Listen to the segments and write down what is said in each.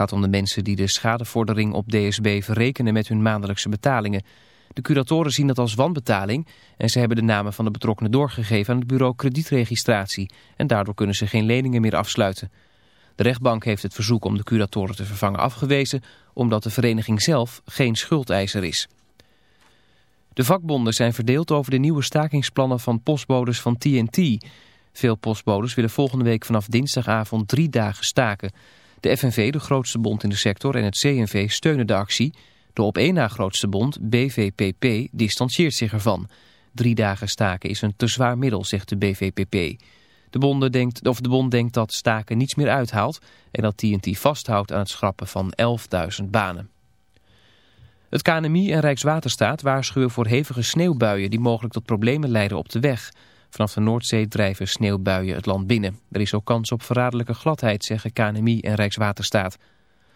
gaat om de mensen die de schadevordering op DSB verrekenen met hun maandelijkse betalingen. De curatoren zien dat als wanbetaling en ze hebben de namen van de betrokkenen doorgegeven aan het bureau kredietregistratie. En daardoor kunnen ze geen leningen meer afsluiten. De rechtbank heeft het verzoek om de curatoren te vervangen afgewezen omdat de vereniging zelf geen schuldeiser is. De vakbonden zijn verdeeld over de nieuwe stakingsplannen van postbodes van TNT. Veel postbodes willen volgende week vanaf dinsdagavond drie dagen staken. De FNV, de grootste bond in de sector, en het CNV steunen de actie. De op één na grootste bond, BVPP, distancieert zich ervan. Drie dagen staken is een te zwaar middel, zegt de BVPP. De, bonden denkt, of de bond denkt dat staken niets meer uithaalt... en dat TNT vasthoudt aan het schrappen van 11.000 banen. Het KNMI en Rijkswaterstaat waarschuwen voor hevige sneeuwbuien... die mogelijk tot problemen leiden op de weg... Vanaf de Noordzee drijven sneeuwbuien het land binnen. Er is ook kans op verraderlijke gladheid, zeggen KNMI en Rijkswaterstaat.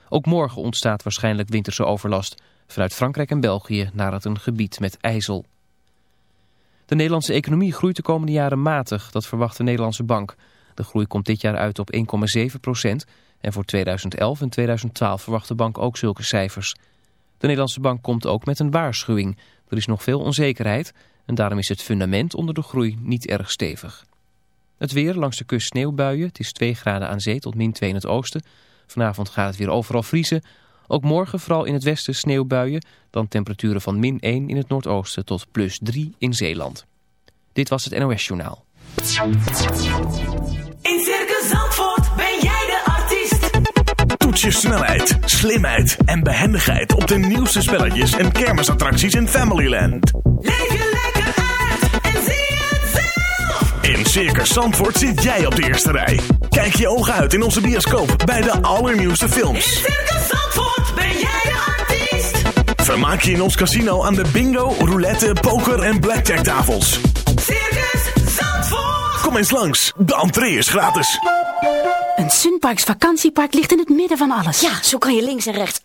Ook morgen ontstaat waarschijnlijk winterse overlast. Vanuit Frankrijk en België naar het een gebied met ijzel. De Nederlandse economie groeit de komende jaren matig, dat verwacht de Nederlandse bank. De groei komt dit jaar uit op 1,7 procent. En voor 2011 en 2012 verwacht de bank ook zulke cijfers. De Nederlandse bank komt ook met een waarschuwing. Er is nog veel onzekerheid en daarom is het fundament onder de groei niet erg stevig. Het weer langs de kust sneeuwbuien. Het is 2 graden aan zee tot min 2 in het oosten. Vanavond gaat het weer overal vriezen. Ook morgen vooral in het westen sneeuwbuien. Dan temperaturen van min 1 in het noordoosten tot plus 3 in Zeeland. Dit was het NOS Journaal. In Circus Zandvoort ben jij de artiest. Toets je snelheid, slimheid en behendigheid op de nieuwste spelletjes en kermisattracties in Familyland. Leef In Circus Zandvoort zit jij op de eerste rij. Kijk je ogen uit in onze bioscoop bij de allernieuwste In films. Circus Zandvoort ben jij de artiest. Vermaak je in ons casino aan de bingo, roulette, poker en blackjack tafels. Circus Zandvoort. Kom eens langs, de entree is gratis. Een Sunparks vakantiepark ligt in het midden van alles. Ja, zo kan je links en rechts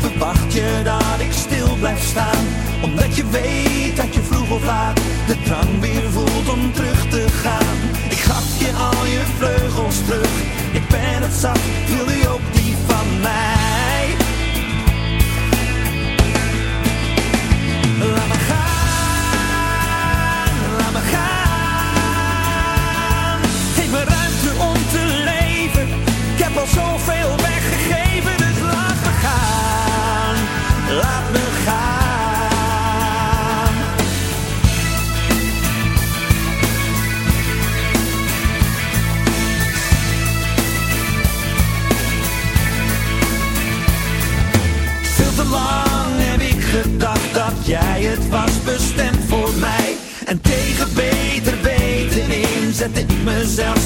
verwacht je dat ik stil blijf staan. Omdat je weet dat je vroeg of laat de drang weer voelt om terug te gaan. Ik gaf je al je vleugels terug, ik ben het zat, wil je ook niet. myself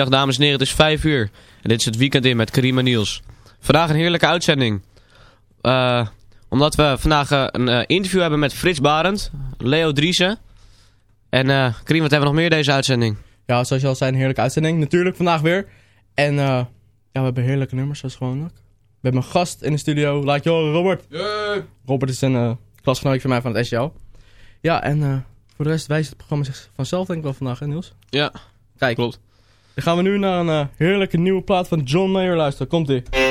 Goedemiddag dames en heren, het is 5 uur. En dit is het weekend in met Karima Niels. Vandaag een heerlijke uitzending. Uh, omdat we vandaag uh, een uh, interview hebben met Frits Barend, Leo Driessen. En uh, Karim, wat hebben we nog meer deze uitzending? Ja, zoals je al zei, een heerlijke uitzending. Natuurlijk vandaag weer. En ja, we hebben heerlijke nummers zoals gewoonlijk. We hebben een gast in de studio. Laat je horen, Robert. Yeah. Robert is een uh, klasgenootje van mij van het SJL. Ja, en voor de rest wijst het programma zich vanzelf denk ik wel vandaag, hè Niels? Ja, Kijk. klopt. Dan gaan we nu naar een heerlijke nieuwe plaat van John Mayer luisteren. Komt-ie.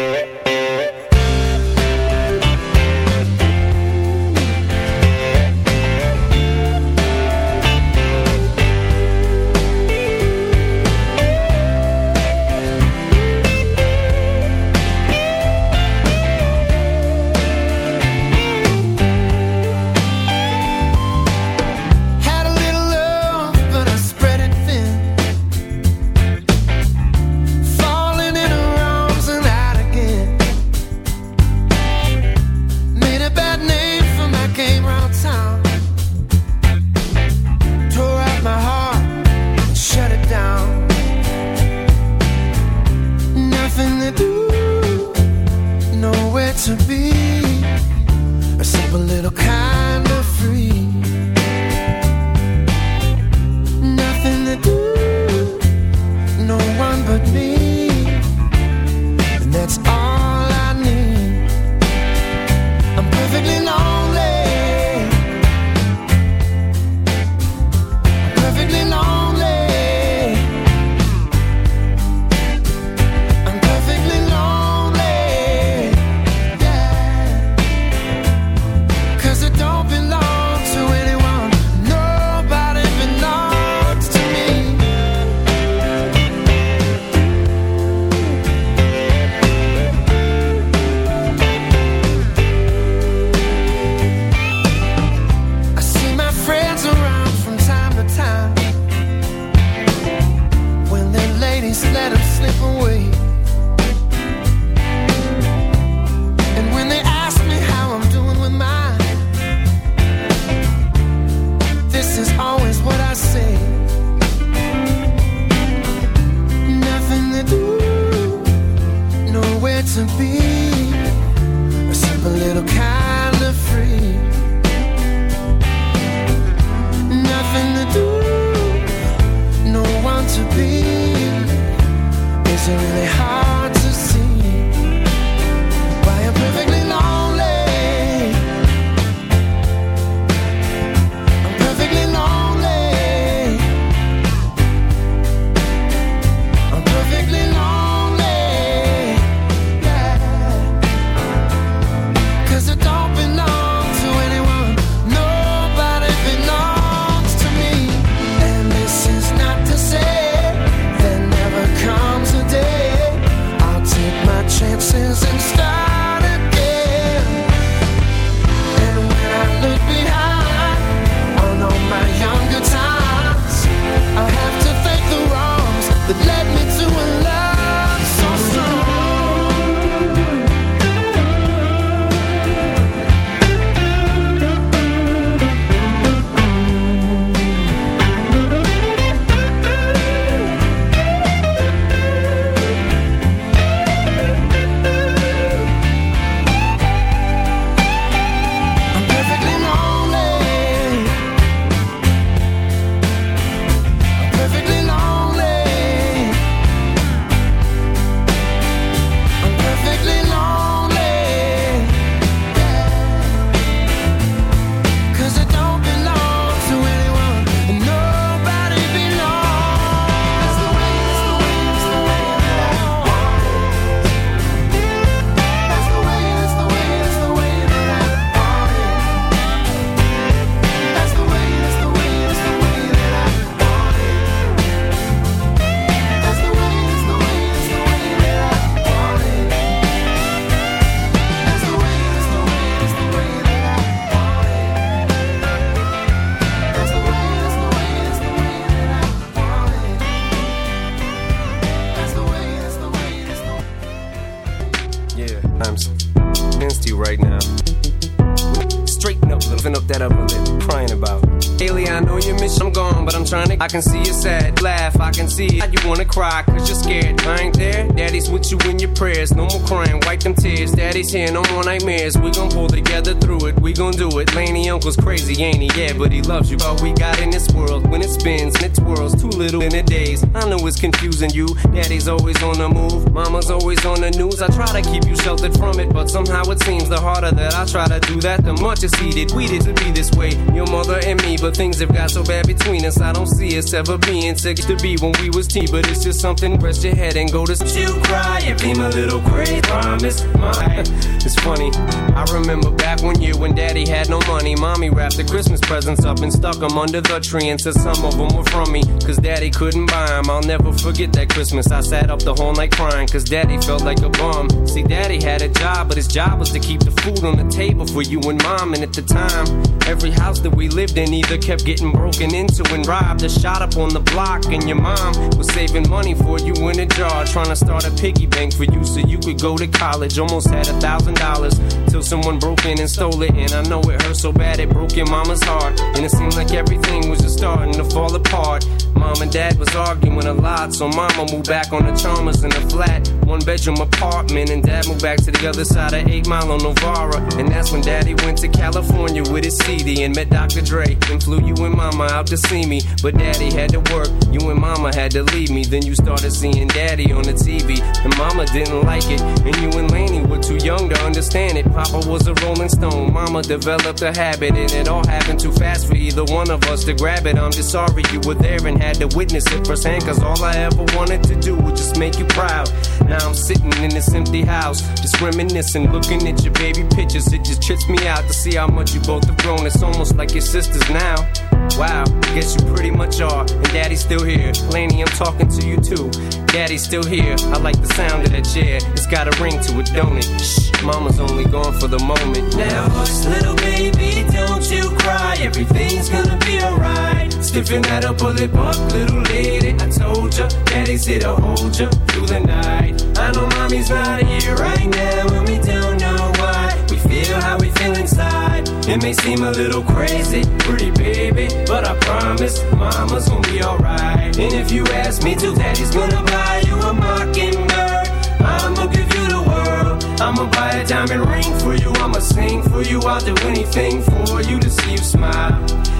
Prayers. No more crying, wipe them tears. Daddy's here, no more nightmares. We gon' pull together through it, we gon' do it. Laney uncle's crazy, ain't he? Yeah, but he loves you. All we got in this world, when it spins and it twirls, too little in a days. I know it's confusing you. Daddy's always on the move, mama's always on the news. I try to keep you sheltered from it, but somehow it seems the harder that I try to do that, the much it's heated. We did to be this way, your mother and me, but things have got so bad between us. I don't see us ever being sick to be when we was teen, but it's just something. Rest your head and go to sleep. You cry, you beam a little crazy is mine. It's funny. I remember back one year when Daddy had no money. Mommy wrapped the Christmas presents up and stuck them under the tree and said some of them were from me, cause Daddy couldn't buy them. I'll never forget that Christmas. I sat up the whole night crying, cause Daddy felt like a bum. See, Daddy had a job, but his job was to keep the food on the table for you and Mom. And at the time, every house that we lived in either kept getting broken into and robbed or shot up on the block. And your mom was saving money for you in a jar, trying to start a piggy bank for you so you could go to college. Almost had a thousand dollars till someone broke in and stole it. And I know it hurt so bad it broke your mama's heart. And it seemed like everything was just starting to fall apart. Mom and dad was arguing a lot, so mama moved back on the Chalmers in a flat, one bedroom apartment. And dad moved back to the other side of 8 Mile on Novara. And that's when daddy went to California with his CD and met Dr. Dre. And flew you and mama out to see me. But daddy had to work, you and mama had to leave me. Then you started seeing daddy on the TV. And mama didn't like it. And you and Laney were too young to understand it. Papa was a rolling stone, mama developed a habit. And it all happened too fast for either one of us to grab it. I'm just sorry you were there and had to witness it firsthand. Cause all I ever wanted to do was just make you proud. Now I'm sitting in this empty house, just reminiscing, looking at your baby pictures. It just trips me out to see how much you both have grown. It's almost like your sisters now. Wow, guess you pretty much are. And daddy's still here. Laney, I'm talking to you too. Daddy's still here. I like the sound of that chair. It's got a ring to it, don't it? Shh, mama's only gone for the moment. Now, hush, little baby, don't you cry. Everything's gonna be alright. Stiffen that up, pull it up, little lady. I told ya, daddy's here to hold ya through the night. I know mommy's not here right now, and we don't know why. We feel how we inside. It may seem a little crazy, pretty baby, but I promise mama's gonna be alright. And if you ask me to, daddy's gonna buy you a mockingbird. I'ma give you the world. I'ma buy a diamond ring for you. I'ma sing for you. I'll do anything for you to see you smile.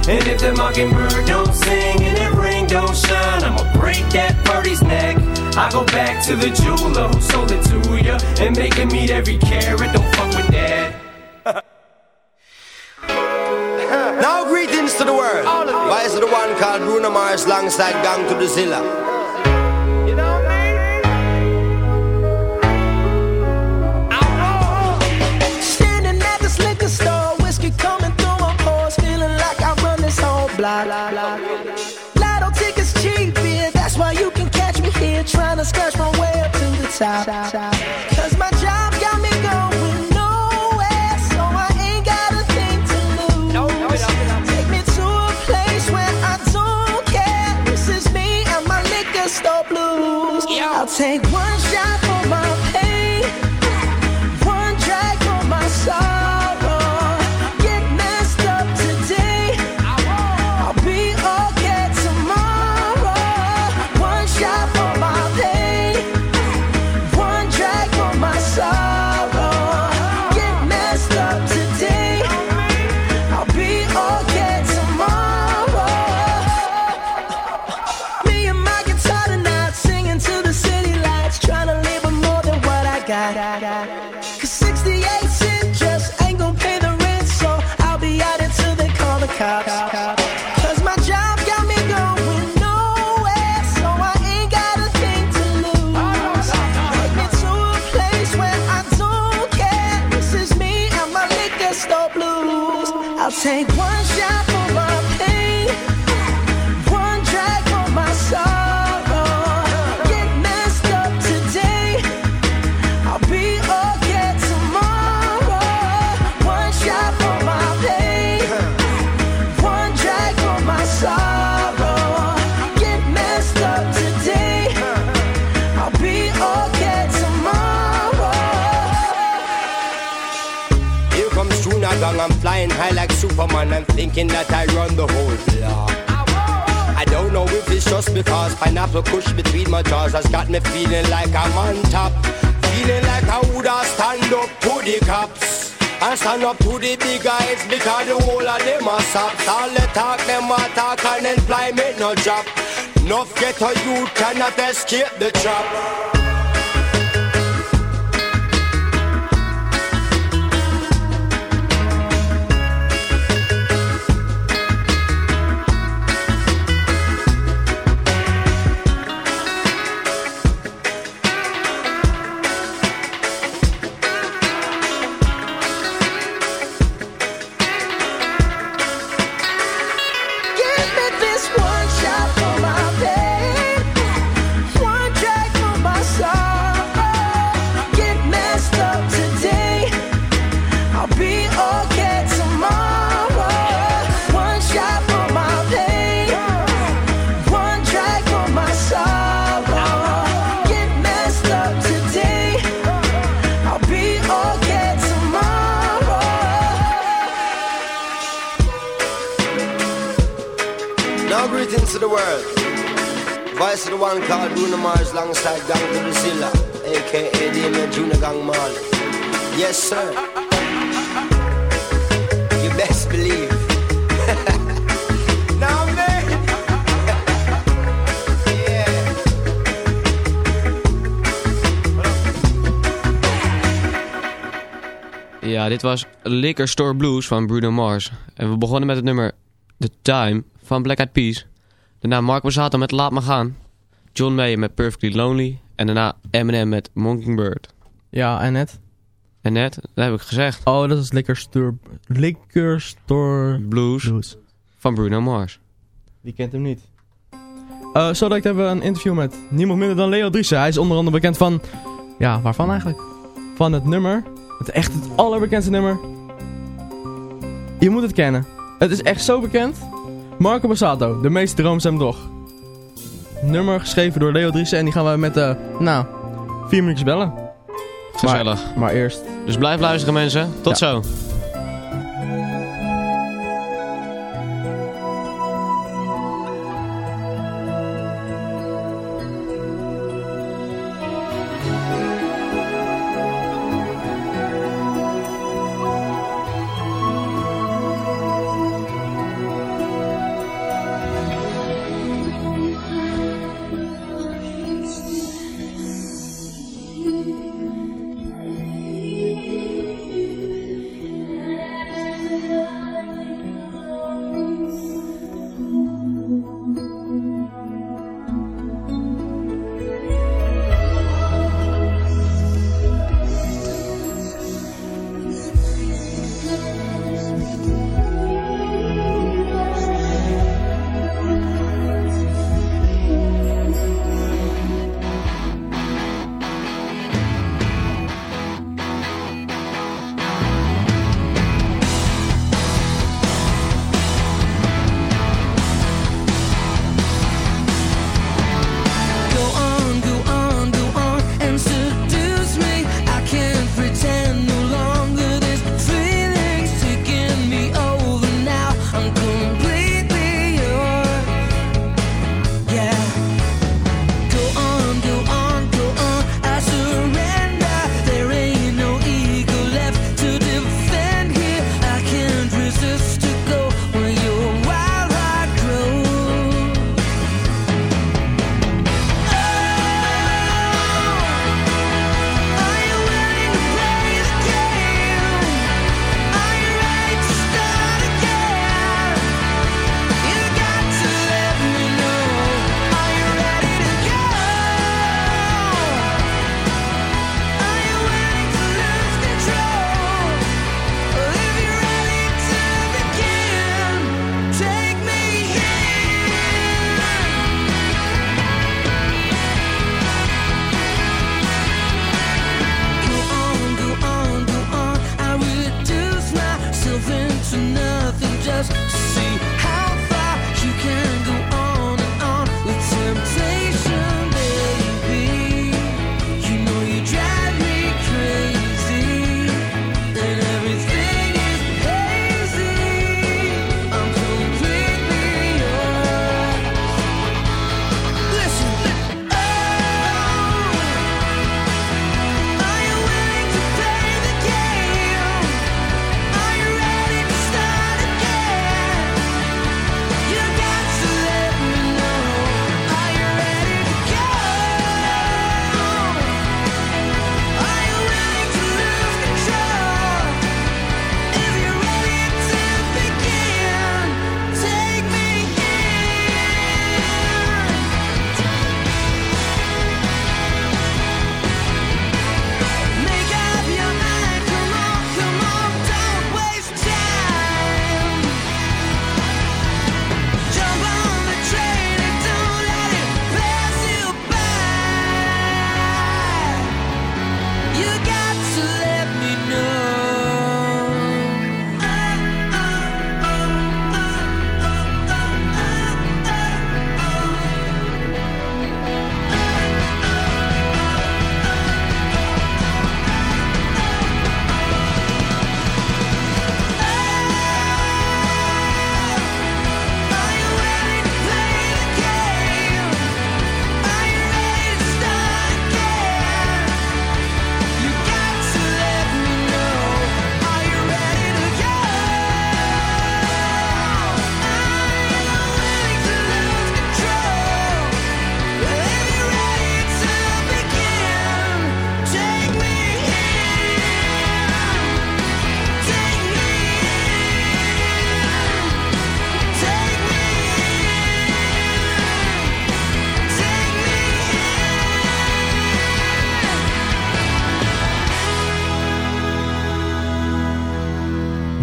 And if the mockingbird don't sing and that ring don't shine, I'ma break that birdie's neck. I go back to the jeweler who sold it to you and make him meet every carat. Don't fuck with that. Now greetings to the world. Why is the one called Bruno Mars alongside Gang to the Zilla? You know me? Standing at this liquor store, whiskey coming through my pores, feeling like I run this whole block. Lotto tickets cheap, yeah, that's why you can catch me here, trying to scratch my way up to the top. I'll take one shot Superman and thinking that I run the whole block. I don't know if it's just because pineapple kush between my jaws has got me feeling like I'm on top. Feeling like I woulda stand up to the cops. And stand up to the big guys because the whole of them are soft. All the talk, them a talk and employment no drop. Enough get a youth cannot escape the trap. Ja, dit was Liquor Store Blues van Bruno Mars. En we begonnen met het nummer The Time van Black Eyed Peas. Daarna Mark Borsato met Laat Me Gaan. John Mayer met Perfectly Lonely. En daarna Eminem met Mockingbird. Ja, en net? En net, dat heb ik gezegd. Oh, dat is Liquor Store... Liquor Store... Blues. Van Bruno Mars. Wie kent hem niet? Eh zo direct hebben we een interview met niemand minder dan Leo Driessen. Hij is onder andere bekend van... Ja, waarvan eigenlijk? Van het nummer. Het echt het allerbekendste nummer. Je moet het kennen. Het is echt zo bekend. Marco Bassato, de meeste drooms hem toch. Nummer geschreven door Leo Driessen en die gaan we met, eh nou, vier minuutjes bellen. Gezellig. Maar, maar eerst... Dus blijf luisteren mensen. Tot Ja. zo.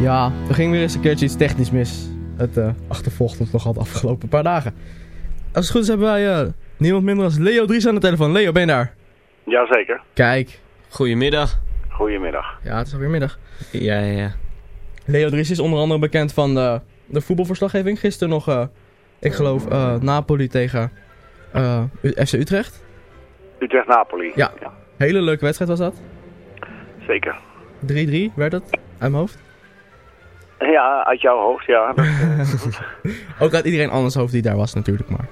Ja, er ging weer eens een keertje iets technisch mis. Het uh, achtervolgt ons nog al de afgelopen paar dagen. Als het goed is hebben wij uh, niemand minder dan Leo Dries aan de telefoon. Leo, ben je daar? Jazeker. Kijk. Goedemiddag. Goedemiddag. Ja, het is alweer middag. Ja, ja, ja. Leo Dries is onder andere bekend van de, de voetbalverslaggeving. Gisteren nog, uh, ik geloof, Napoli tegen FC Utrecht. Utrecht-Napoli. Ja. ja. Hele leuke wedstrijd was dat. Zeker. 3-3 werd het, uit mijn hoofd. Ja, uit jouw hoofd, ja. Ook uit iedereen anders hoofd die daar was natuurlijk, maar...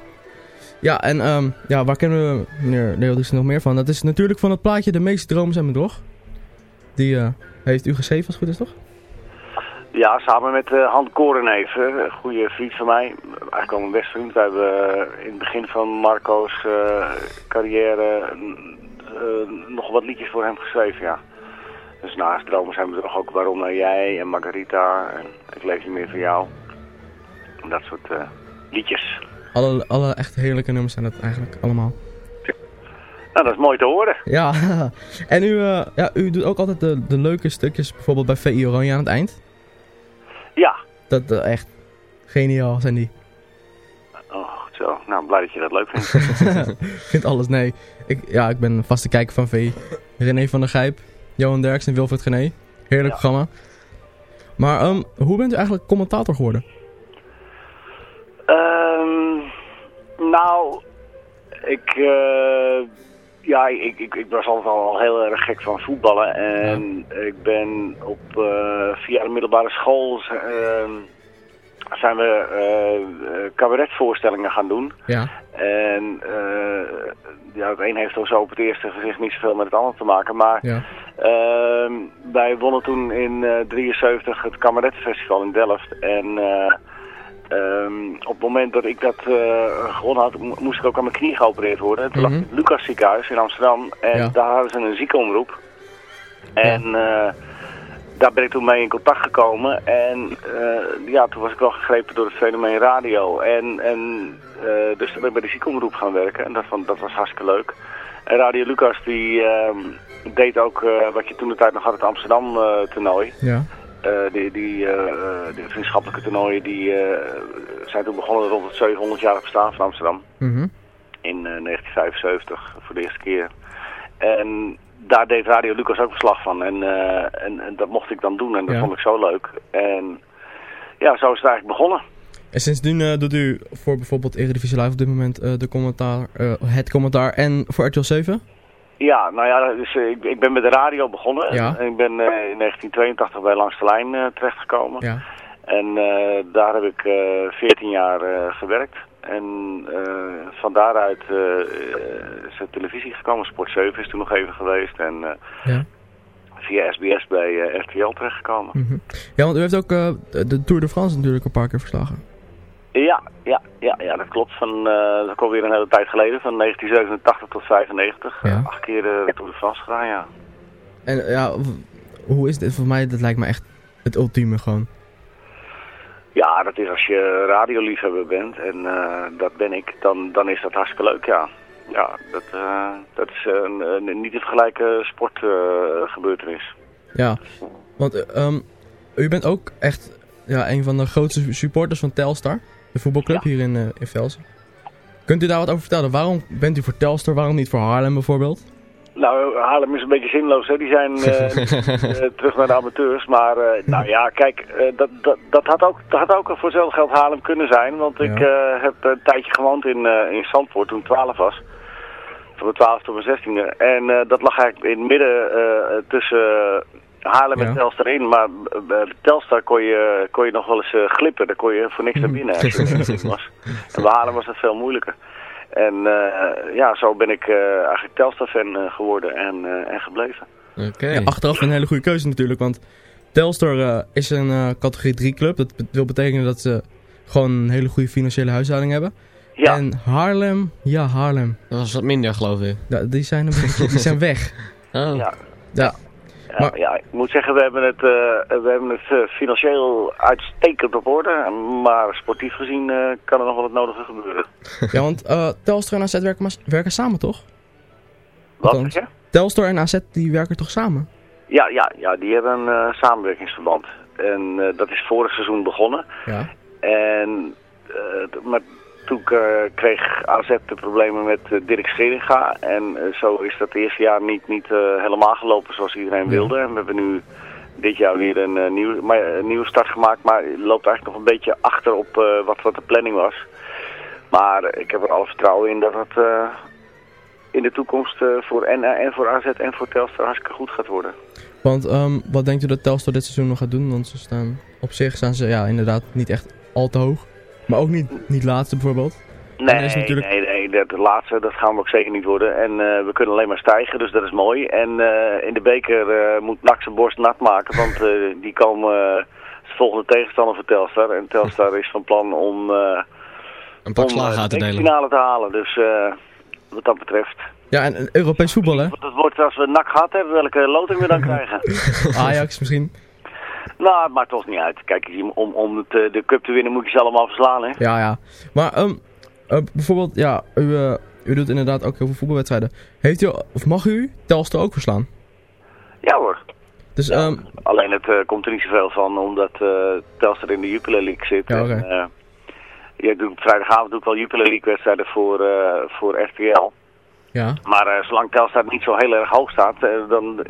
Ja, en um, ja, waar kennen we meneer Leodis nog meer van? Dat is natuurlijk van het plaatje De meeste dromen zijn bedrog. Die uh, heeft u geschreven als het goed is, toch? Ja, samen met uh, Han Korenheef, een goede vriend van mij. Eigenlijk al een beste vriend. We hebben uh, in het begin van Marco's carrière nog wat liedjes voor hem geschreven, ja. Dus naast dromen zijn we er ook Waarom nou jij en Margarita en Ik leef niet meer voor jou. En dat soort uh, liedjes. Alle, alle echt heerlijke nummers zijn dat eigenlijk allemaal. Nou, dat is mooi te horen. Ja, en u, uh, ja, u doet ook altijd de, de leuke stukjes, bijvoorbeeld bij VI Oranje aan het eind. Ja. Dat uh, echt geniaal zijn die. Oh, zo. Nou, blij dat je dat leuk vindt. ik vind alles, nee. Ik, ja, ik ben een vaste kijker van VI. René van der Gijp, Johan Derks en Wilfred Gené. Heerlijk ja. programma. Maar um, hoe bent u eigenlijk commentator geworden? Um, nou, ik, uh, ja, ik, ik, ik, was altijd al heel erg gek van voetballen. En ja. ik ben op, uh, via de middelbare school uh, zijn we uh, cabaretvoorstellingen gaan doen. Ja. En ja, het een heeft zo op het eerste gezicht niet zoveel met het ander te maken. Maar ja. uh, wij wonnen toen in 1973 uh, het Kameretfestival in Delft. En um, op het moment dat ik dat gewonnen had, moest ik ook aan mijn knie geopereerd worden. Toen mm -hmm. lag het Lucas ziekenhuis in Amsterdam. En ja. daar hadden ze een ziekenomroep. En ja. Daar ben ik toen mee in contact gekomen. En ja, toen was ik wel gegrepen door het fenomeen radio. En... en uh, dus toen ben ik bij de ziekenomroep gaan werken en dat, vond, dat was hartstikke leuk. En Radio Lucas die uh, deed ook uh, wat je toen de tijd nog had, het Amsterdam toernooi. Ja. die, die, die vriendschappelijke toernooien die zijn toen begonnen rond het 700 jaar bestaan van Amsterdam. Mm -hmm. In 1975 voor de eerste keer. En daar deed Radio Lucas ook verslag van. En, en, en, dat mocht ik dan doen en dat ja. vond ik zo leuk. En ja, zo is het eigenlijk begonnen. En sindsdien uh, doet u voor bijvoorbeeld Eredivisie Live op dit moment uh, de commentaar, uh, het commentaar en voor RTL 7? Ja, nou ja, dus, ik, ik ben met de radio begonnen. Ja. En ik ben in 1982 bij Langs de Lijn terechtgekomen. Ja. En daar heb ik 14 jaar gewerkt. En van daaruit is de televisie gekomen. Sport 7 is toen nog even geweest. En ja. via SBS bij RTL terechtgekomen. Mm -hmm. Ja, want u heeft ook de Tour de France natuurlijk een paar keer verslagen. Ja, ja, ja, ja, dat klopt. Van, uh, dat komt weer een hele tijd geleden, van 1987 tot 95. Ja. Acht keer de Tour de France gedaan, ja. En ja, hoe is dit? Voor mij, dat lijkt me echt het ultieme gewoon. Ja, dat is als je radioliefhebber bent, en uh, dat ben ik, dan, dan is dat hartstikke leuk, ja. Ja, dat, uh, dat is een, een niet te vergelijken sportgebeurtenis. ja, want um, u bent ook echt ja, een van de grootste supporters van Telstar. De voetbalclub ja. hier in, in Velsen. Kunt u daar wat over vertellen? Waarom bent u voor Telstar, waarom niet voor Haarlem bijvoorbeeld? Nou, Haarlem is een beetje zinloos. Hè? Die zijn uh, uh, terug naar de amateurs. Maar uh, nou ja, kijk, dat, dat, dat, had ook, dat had ook voor hetzelfde geld Haarlem kunnen zijn. Want ik heb een tijdje gewoond in, in Zandvoort toen ik 12 was. Van mijn 12 tot mijn 16e. En dat lag eigenlijk in het midden tussen Haarlem en. Telstar in, maar bij Telstar kon je, kon je nog wel eens glippen. Daar kon je voor niks naar binnen. En bij Haarlem was dat veel moeilijker. En uh, ja, zo ben ik uh, eigenlijk Telstar-fan geworden en, en gebleven. Oké. Ja, achteraf een hele goede keuze natuurlijk, want Telstar is een categorie 3 club. Dat wil betekenen dat ze gewoon een hele goede financiële huishouding hebben. Ja. En Haarlem, ja Haarlem. Dat was wat minder geloof ik. Ja, die, zijn een beetje, die zijn weg. Oh. Ja. Ja. Ja, maar, ja, ik moet zeggen, we hebben het, uh, we hebben het uh, financieel uitstekend op orde. Maar sportief gezien uh, kan er nog wel het nodige gebeuren. Ja, want Telstar en AZ werken, werken samen, toch? Wat je? Telstar en AZ die werken toch samen? Ja, ja, ja die hebben een samenwerkingsverband. En eh, dat is vorig seizoen begonnen. Ja. En, eh, maar toen eh, kreeg AZ de problemen met eh, Dirk Scheringa. En eh, zo is dat eerste jaar niet, niet helemaal gelopen zoals iedereen wilde. En we hebben nu dit jaar weer een, nieuw, maar, een nieuwe start gemaakt. Maar het loopt eigenlijk nog een beetje achter op wat, wat de planning was. Maar ik heb er alle vertrouwen in dat het in de toekomst voor en, en voor AZ en voor Telstar hartstikke goed gaat worden. Want ehm, wat denkt u dat Telstar dit seizoen nog gaat doen? Want ze staan op zich staan ze ja, inderdaad niet echt al te hoog. Maar ook niet, niet laatste bijvoorbeeld. Nee, is natuurlijk- nee, nee, dat de laatste, dat gaan we ook zeker niet worden. En eh, we kunnen alleen maar stijgen, dus dat is mooi. En eh, in de beker eh, moet NAC zijn borst nat maken, want eh, die komen uh, de volgende tegenstander voor Telstar. En Telstar is van plan om, eh Een pak om uit te de delen. finale te halen. Dus eh, wat dat betreft. Ja, en en Europees voetbal hè? Dat wordt als we NAC gehad hebben, welke loting we dan krijgen. Ajax misschien. Nou, het maakt toch niet uit. Kijk, om, om het, eh, de cup te winnen moet je ze allemaal verslaan, hè. Ja, ja. Maar ehm, eh, bijvoorbeeld, ja, u, eh, u doet inderdaad ook heel veel voetbalwedstrijden. Heeft u, of mag u Telstar ook verslaan? Ja hoor. Dus, ehm, Alleen het komt er niet zoveel van, omdat Telstar in de Jupiler League zit. Ja, oké. En, ja, ik doe, op vrijdagavond doe ik wel Jupiler League wedstrijden voor, voor RTL. ja. Maar zolang Telstar niet zo heel erg hoog staat, dan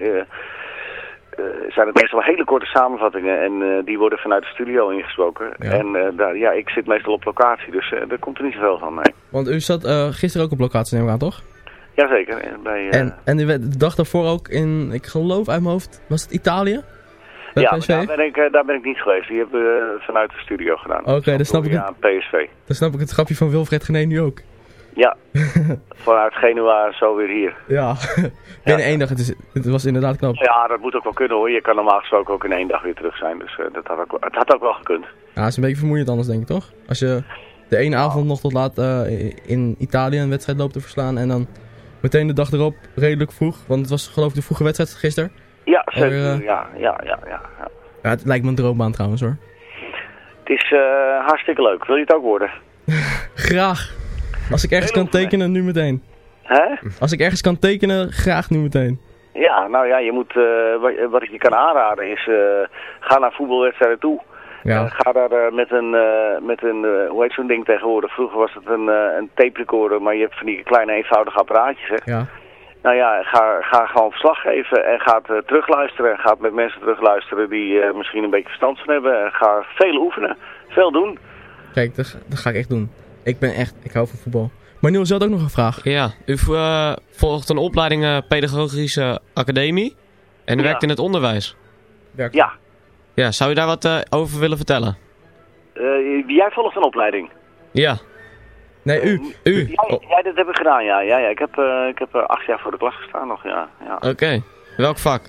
zijn het meestal hele korte samenvattingen. En eh, die worden vanuit de studio ingesproken. Ja. En eh, daar, ja, ik zit meestal op locatie, dus eh daar komt er niet zoveel van, nee. Want u zat eh, gisteren ook op locatie, neem ik aan, toch? Jazeker. eh, Bij, eh, En, en u werd de dag daarvoor ook in, ik geloof uit mijn hoofd, was het Italië? Ja, daar ben, ik, eh, daar ben ik niet geweest. Die hebben we eh, vanuit de studio gedaan. Oké, dan snap ik Ja, PSV. Dan snap ik het grapje van Wilfred Gené nu ook. Ja, vanuit Genua zo weer hier. Ja, binnen één dag. Het, is, het was inderdaad knap. Ja, dat moet ook wel kunnen hoor. Je kan normaal gesproken ook in één dag weer terug zijn. Dus eh, dat had ook, het had ook wel gekund. Ja, het is een beetje vermoeiend anders, denk ik, toch? Als je de ene avond nog tot laat eh, in Italië een wedstrijd loopt te verslaan en dan meteen de dag erop redelijk vroeg, want het was geloof ik de vroege wedstrijd gisteren. Ja, Oh, zeker. eh, ja, ja, ja, ja, ja. Ja, het lijkt me een droombaan trouwens hoor. Het is eh, hartstikke leuk. Wil je het ook worden? Graag. Als ik ergens kan tekenen, nu meteen. Hè? Als ik ergens kan tekenen, graag nu meteen. Ja, nou ja, je moet, eh, wat, wat ik je kan aanraden is, eh, ga naar voetbalwedstrijden toe. Ja. Eh, ga daar met een, met een hoe heet zo'n ding tegenwoordig? Vroeger was het een, een tape recorder, maar je hebt van die kleine eenvoudige apparaatjes, hè? Ja. Nou ja, ga, ga gewoon verslag geven en ga het terugluisteren. En ga het met mensen terugluisteren die misschien een beetje verstand van hebben. En ga veel oefenen, veel doen. Kijk, dat, dat ga ik echt doen. Ik ben echt, ik hou van voetbal. Maar Niels, had ook nog een vraag. Ja, u eh, volgt een opleiding eh, Pedagogische Academie. En u Ja. werkt in het onderwijs. Ja, Ja, zou u daar wat eh, over willen vertellen? eh, jij volgt een opleiding. Ja. Nee, u. U. Ja, ja, dat heb ik gedaan, ja. ja, ja. Ik heb, eh, ik heb acht jaar voor de klas gestaan nog, ja. ja. Oké. Welk vak?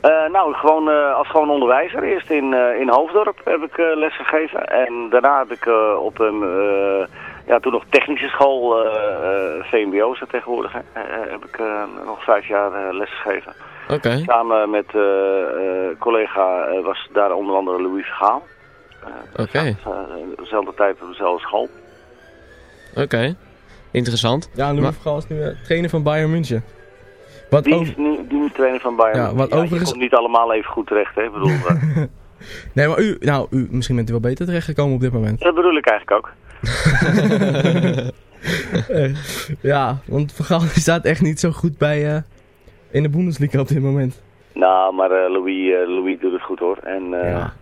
Eh, nou, gewoon eh, als gewoon onderwijzer. Eerst in, eh, in Hoofddorp heb ik eh, les gegeven. En daarna heb ik eh, op een, eh, ja, toen nog technische school, eh, eh, VMBO is tegenwoordig, hè, heb ik eh, nog vijf jaar eh, les gegeven. Oké. Samen met eh eh, collega eh, was daar onder andere Louis Vergaal. Eh, Oké. eh, dezelfde tijd op dezelfde school. Oké. Interessant. Ja, Louis Maar- Gaal is nu trainer van Bayern München. Wat Die is nu, die trainer van Bayern. Ja, wat overigens- komt niet allemaal even goed terecht, hè. Ik bedoel, eh, Nee, maar u, nou, u, misschien bent u wel beter terechtgekomen op dit moment. dat bedoel ik eigenlijk ook. Ja, want Van Gaal die staat echt niet zo goed bij eh, in de Bundesliga op dit moment. Nou, maar eh, Louis, Louis doet het goed hoor. En Ja.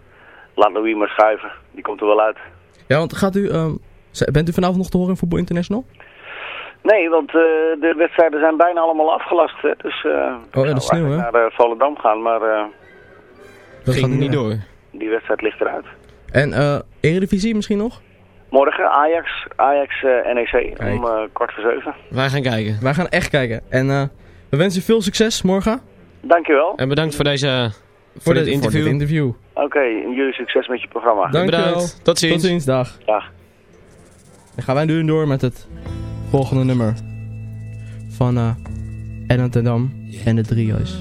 laat Louis maar schuiven. Die komt er wel uit. Ja, want gaat u, ehm, bent u vanavond nog te horen in Voetbal International? Nee, want eh, de wedstrijden zijn bijna allemaal afgelast. Hè. Dus eh Oh, dat is zou sneeuw, hè? naar eh, Volendam gaan, maar eh, Dat Ging gaat niet door. die wedstrijd ligt eruit. En eh Eredivisie misschien nog? Morgen Ajax, Ajax eh, NEC Kijk. om eh, kwart voor zeven. Wij gaan kijken. Wij gaan echt kijken. En eh, we wensen u veel succes morgen Dankjewel. En bedankt voor deze... Voor, voor, dit dit interview. Voor dit interview. Oké, en jullie succes met je programma. Dankjewel. Bedankt. Tot ziens. Tot ziens, dag. Dag. Dan gaan wij nu door met het volgende nummer. Van eh Ellen ten Dam en de Drieërs.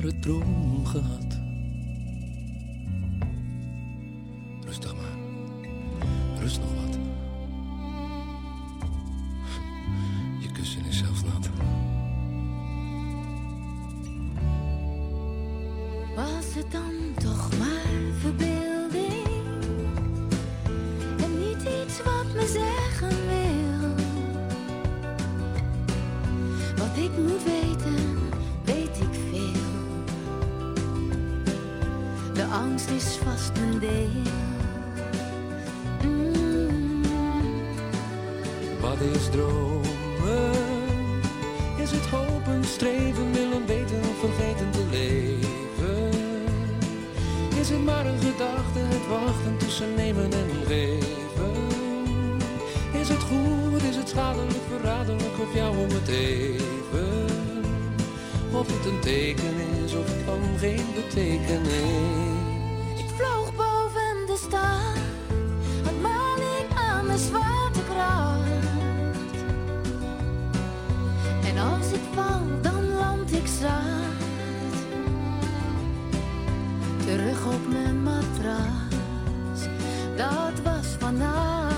Dat was vannacht.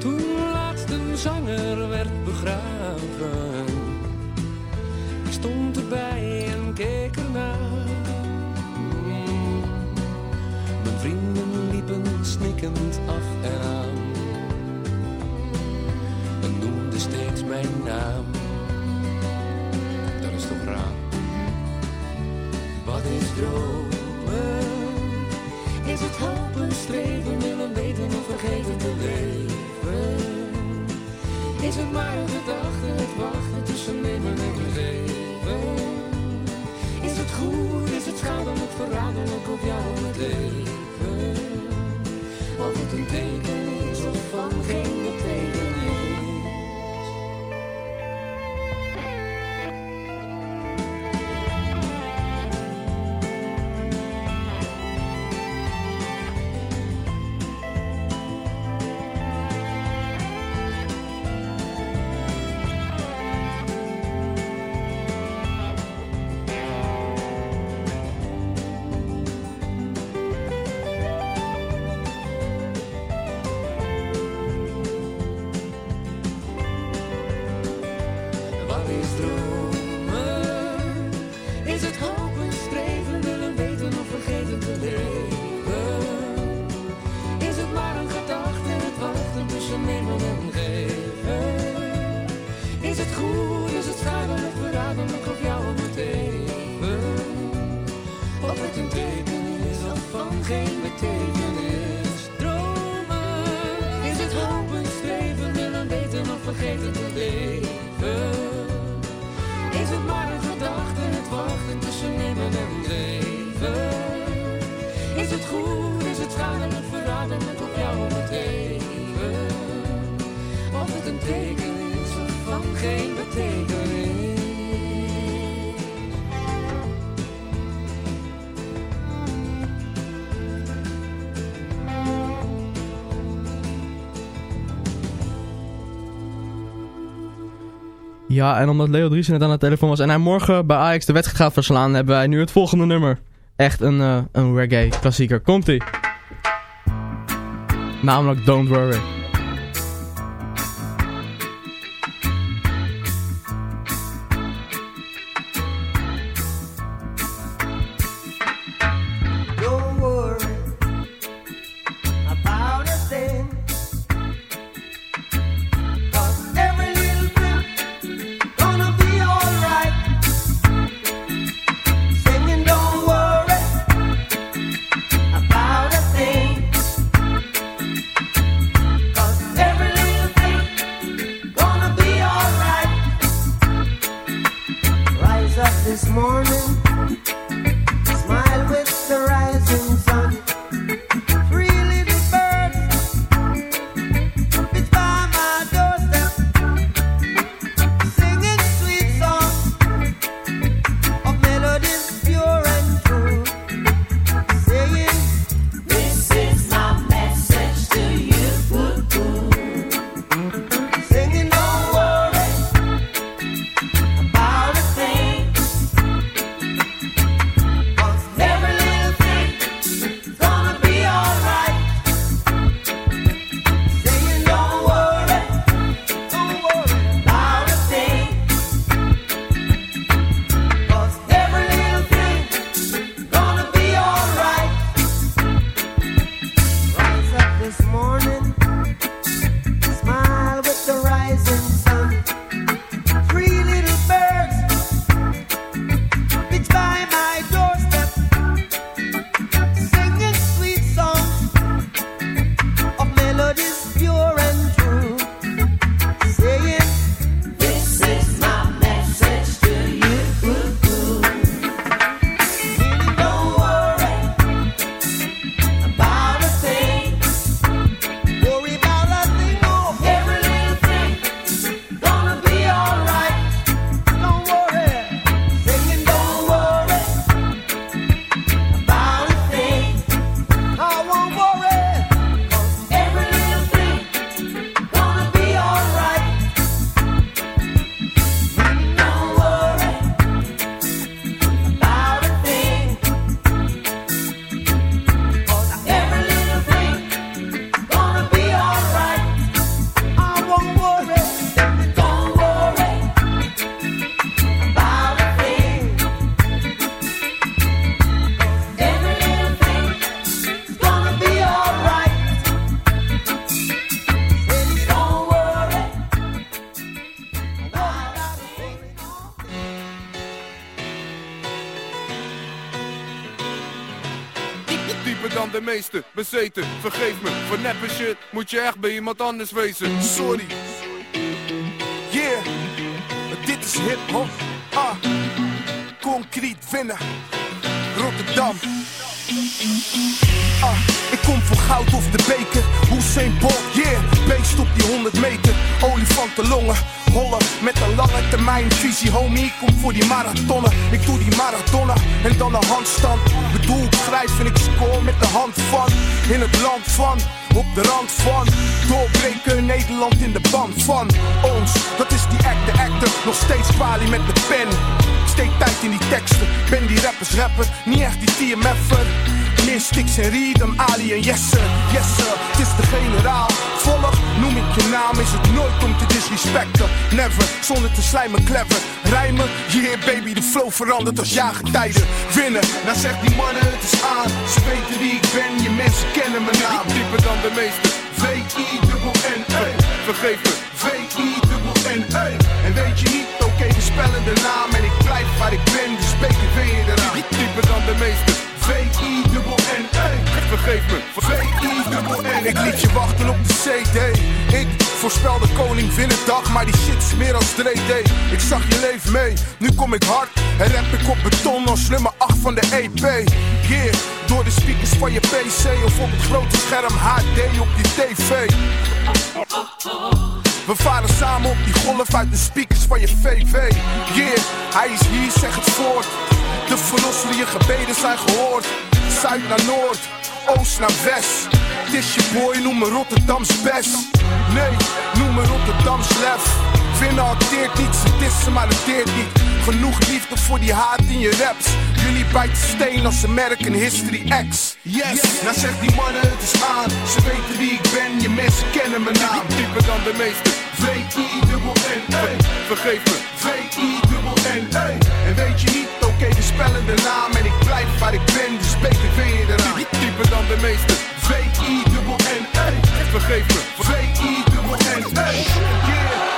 Toen laatst een zanger werd begraven. Ik stond erbij en keek ernaar. Mijn vrienden liepen snikkend af en aan. En noemden steeds mijn naam. Dat is toch raar. Wat is dromen? Het hopen, streven, willen weten of vergeten te leven? Is het maar een gedachte, het wachten tussen nemen en geven? Is het goed, is het schadelijk, verraderlijk op jou om het leven? Of het een teken is of van geen leven? Is het maar een gedachte, het wachten tussen nemen en geven? Is het goed, is het schadelijk, verraderlijk op jou om het? Of het een teken is of van geen betekenis? Ja, en omdat Leo Driesen net aan de telefoon was en hij morgen bij Ajax de wedstrijd gaat verslaan, hebben wij nu het volgende nummer. Echt een, eh, een reggae klassieker. Komt-ie. Namelijk Don't Worry. Meeste, bezeten, vergeef me Voor neppe shit moet je echt bij iemand anders wezen Sorry Yeah, dit is hip-hop. Ah, concreet winnen. Rotterdam. Ah, ik kom voor goud of de beker. Hussein Bolt, yeah. Beest op die 100 meter. Olifantenlongen. Rollen met een lange termijn visie. Homie, ik kom voor die marathonnen. Ik doe die marathonnen en dan een handstand. Bedoel, ik schrijf en ik score met de hand van. In het land van. Op de rand van doorbreken Nederland in de band van ons. Dat is die act, de actor. Nog steeds kwalie met de pen. Steek tijd in die teksten. Ben die rappers rapper, niet echt die TMF'er. Sticks en rhythm, Ali en Jesse. Jesse, het is de generaal. Volg, noem ik je naam, is het nooit om te disrespecten. Never, zonder te slijmen, clever. Rijmen, yeah baby, de flow verandert als jaargetijden. Winnen, nou zegt die mannen, het is aan. Ze wie ik ben, je mensen kennen mijn naam. Dieper dan de meeste, V-I-N-N-E. vergeef me V-I-N-N-E. En weet je niet, oké, we spellen de naam. En ik blijf waar ik ben, dus beter ben je eraan. Dieper dan de meeste, V-I-N-N-E. vergeef me. Ik liet je wachten op de CD. Ik voorspel de koning dag, maar die shit is meer als 3D. Ik zag je leven mee, nu kom ik hard. En rap ik op beton als nummer 8 van de EP. Yeah, door de speakers van je PC of op het grote scherm HD op je TV. We varen samen op die golf uit de speakers van je VV. Yeah, hij is hier, zeg het voort. De verlosselijke gebeden zijn gehoord. Zuid naar Noord, Oost naar West. Het is je boy, noem me Rotterdams best. Nee, noem me Rotterdams lef. Winnen acteert niet, ze dissen maar het deert niet. Genoeg liefde voor die haat in je raps. Jullie bijten steen als American History X. Yes, nou zegt die mannen het is aan. Ze weten wie ik ben, je mensen kennen mijn naam. Dieper dan de meeste, V-I-N-N-E. vergeef me V-I-N-N-E. En weet je niet, oké, we spellen de naam. En ik blijf waar ik ben, dus beter ben je eraan. Dieper dan de meeste, V-I-N-N-E. vergeef me V-I-N-N-E. Yeah,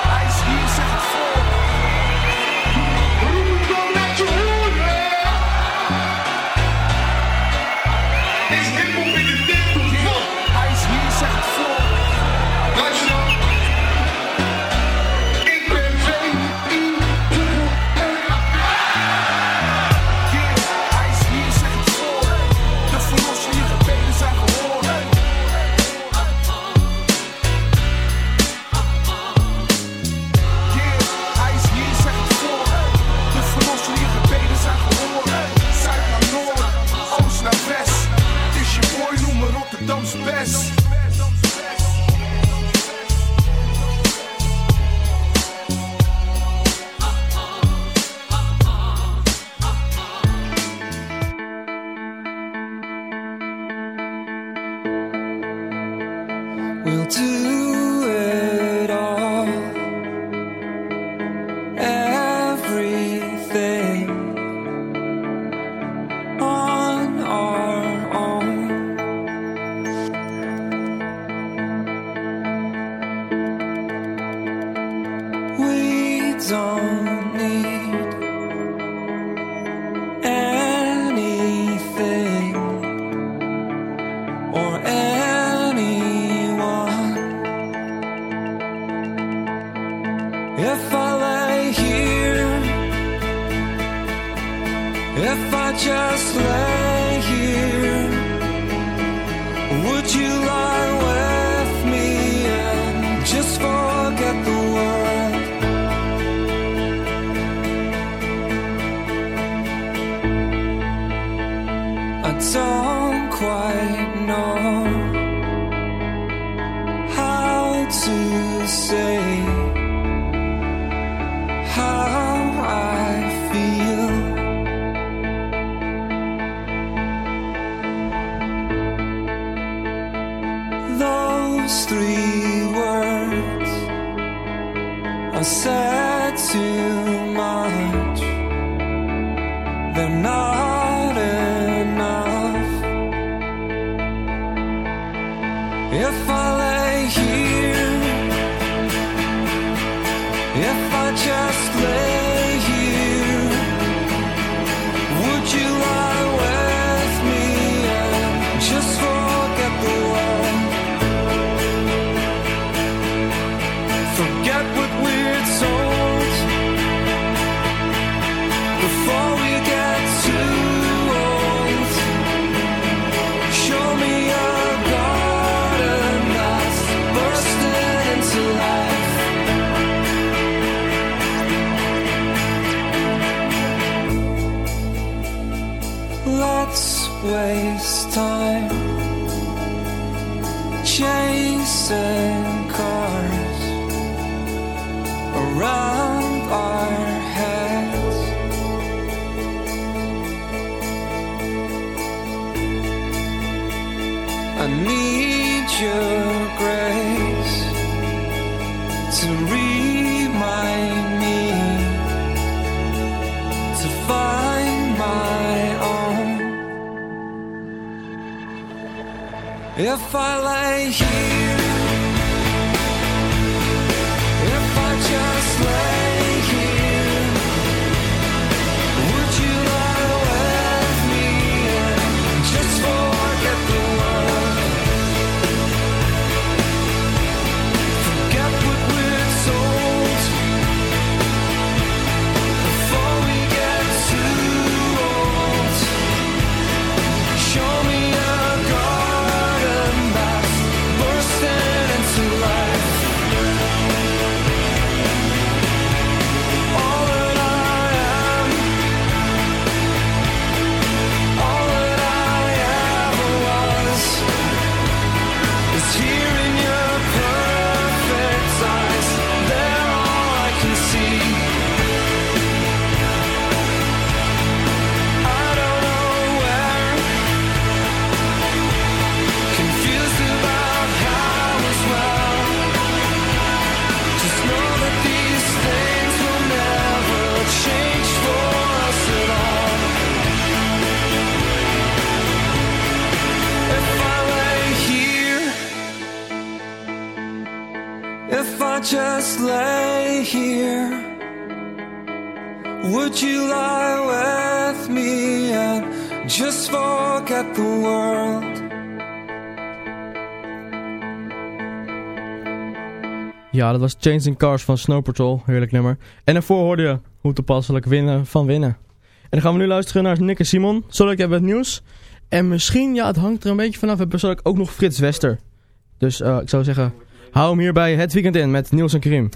he said if I lay here just lay here? Would you lie with me just forget the world? Ja, dat was Changing Cars van Snow Patrol. Heerlijk nummer. En daarvoor hoorde je hoe toepasselijk winnen van winnen. En dan gaan we nu luisteren naar Nick en Simon. Zodat hebben het nieuws. En misschien, ja, het hangt er een beetje vanaf. We hebben ook nog Frits Wester. Dus eh, ik zou zeggen, Hou hem hierbij het weekend in met Niels en Krim.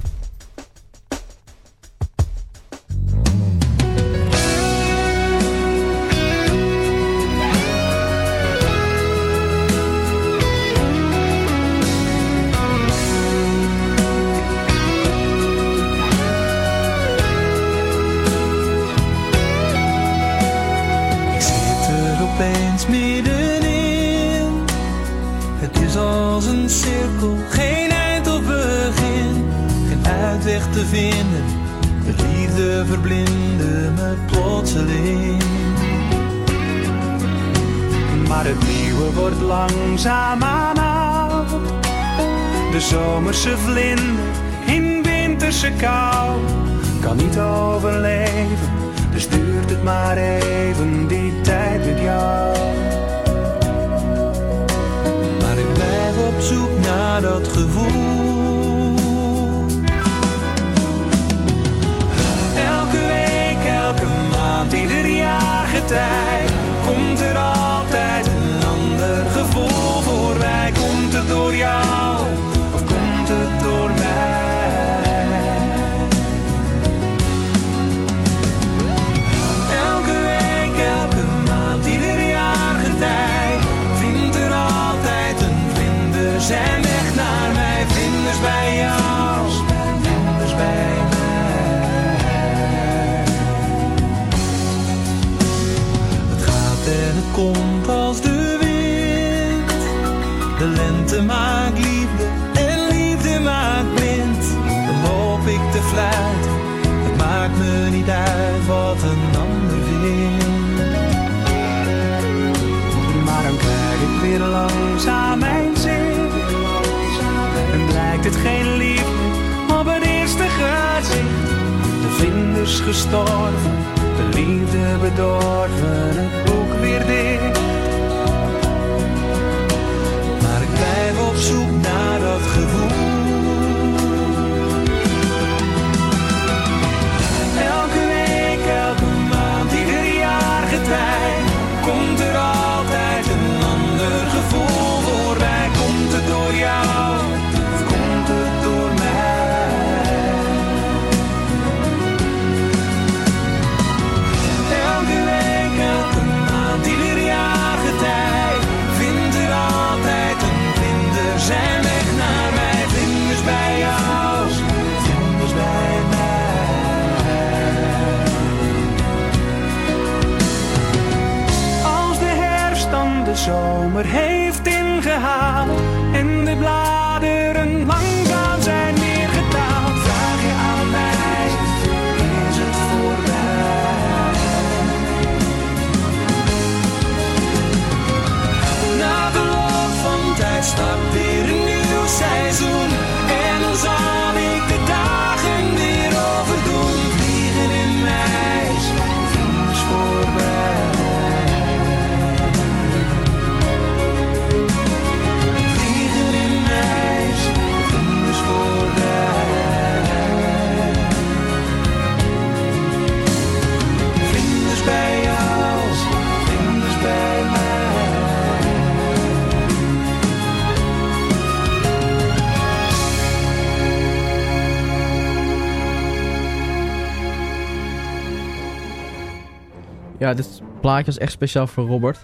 Ja, dit plaatje is echt speciaal voor Robert.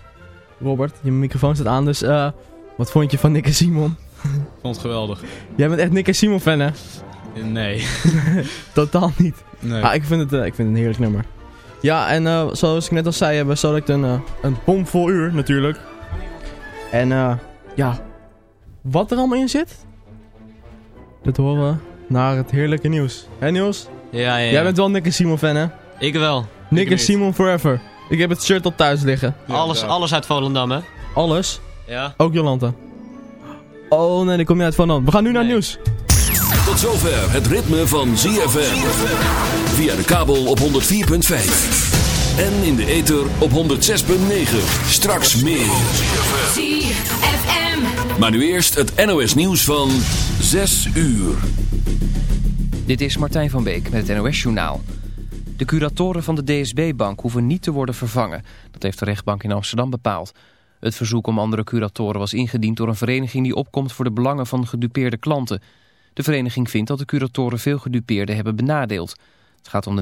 Robert, je microfoon staat aan, dus eh, wat vond je van Nick en Simon? vond het geweldig. Jij bent echt Nick en Simon fan, hè? Nee. Totaal niet. Nee. Ah, ik, vind het, eh, ik vind het een heerlijk nummer. Ja, en eh, zoals ik net al zei, hebben we zo een, eh, een bomvol uur natuurlijk. En eh, ja, wat er allemaal in zit, dat horen we naar het heerlijke nieuws. Hé Niels? Ja, ja, ja. Jij bent wel Nick en Simon fan, hè? Ik wel. Nick en Simon forever. Ik heb het shirt al thuis liggen. alles, alles uit Volendam, hè? Alles? Ja. Ook Jolanta. Oh nee, die komt niet uit Volendam. We gaan nu naar het nieuws. Tot zover het ritme van ZFM. Via de kabel op 104.5. En in de ether op 106.9. Straks meer. ZFM. Maar nu eerst het NOS nieuws van 6 uur. Dit is Martijn van Beek met het NOS-journaal. De curatoren van de DSB-bank hoeven niet te worden vervangen. Dat heeft de rechtbank in Amsterdam bepaald. Het verzoek om andere curatoren was ingediend door een vereniging die opkomt voor de belangen van gedupeerde klanten. De vereniging vindt dat de curatoren veel gedupeerden hebben benadeeld. Het gaat om de